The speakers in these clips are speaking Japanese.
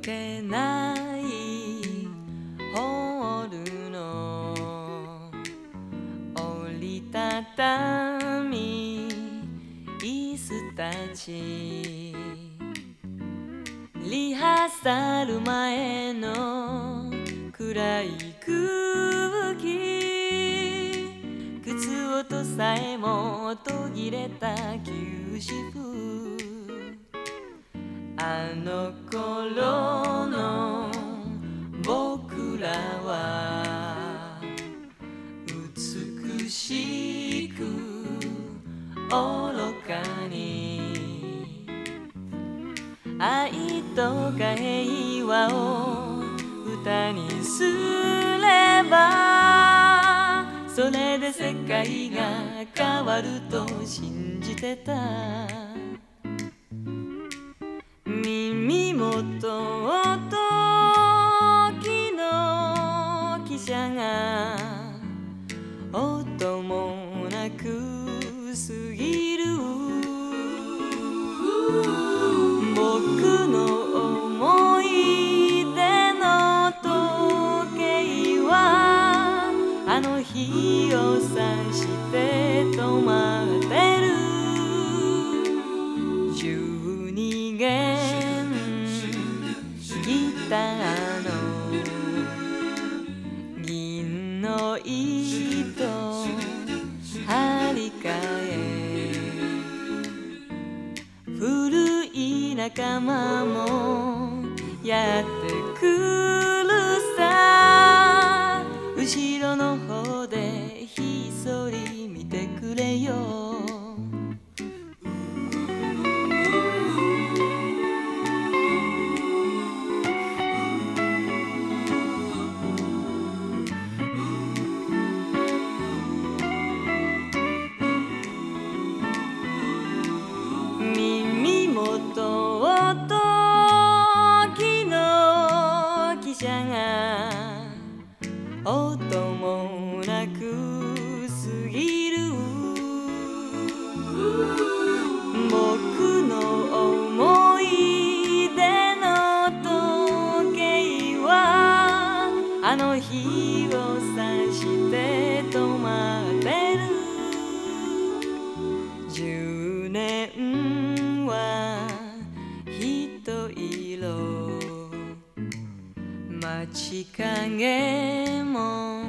けないホールの折りたたみ椅子たちリハーサル前の暗い空気靴音さえも途切れた休止符あの頃の僕らは美しく愚かに。愛とか平和を歌にすればそれで世界が変わると信じてた。の汽車が音もなく過ぎる。僕の思い出の時計はあの日を指して止まってる。12弦ギター。銀の糸張り替え古い仲間もやってくるさ。後ろの方が音もなく過ぎる。僕の思い出の時計はあの日を指して止まってる。10年は人色街影も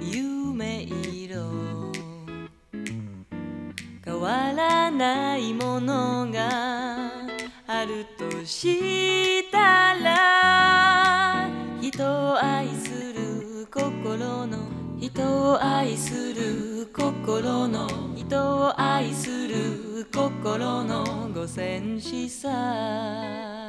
夢色。変わらないものがあるとしたら人を愛する心の人を愛する心の人を愛する心のご戦士さ。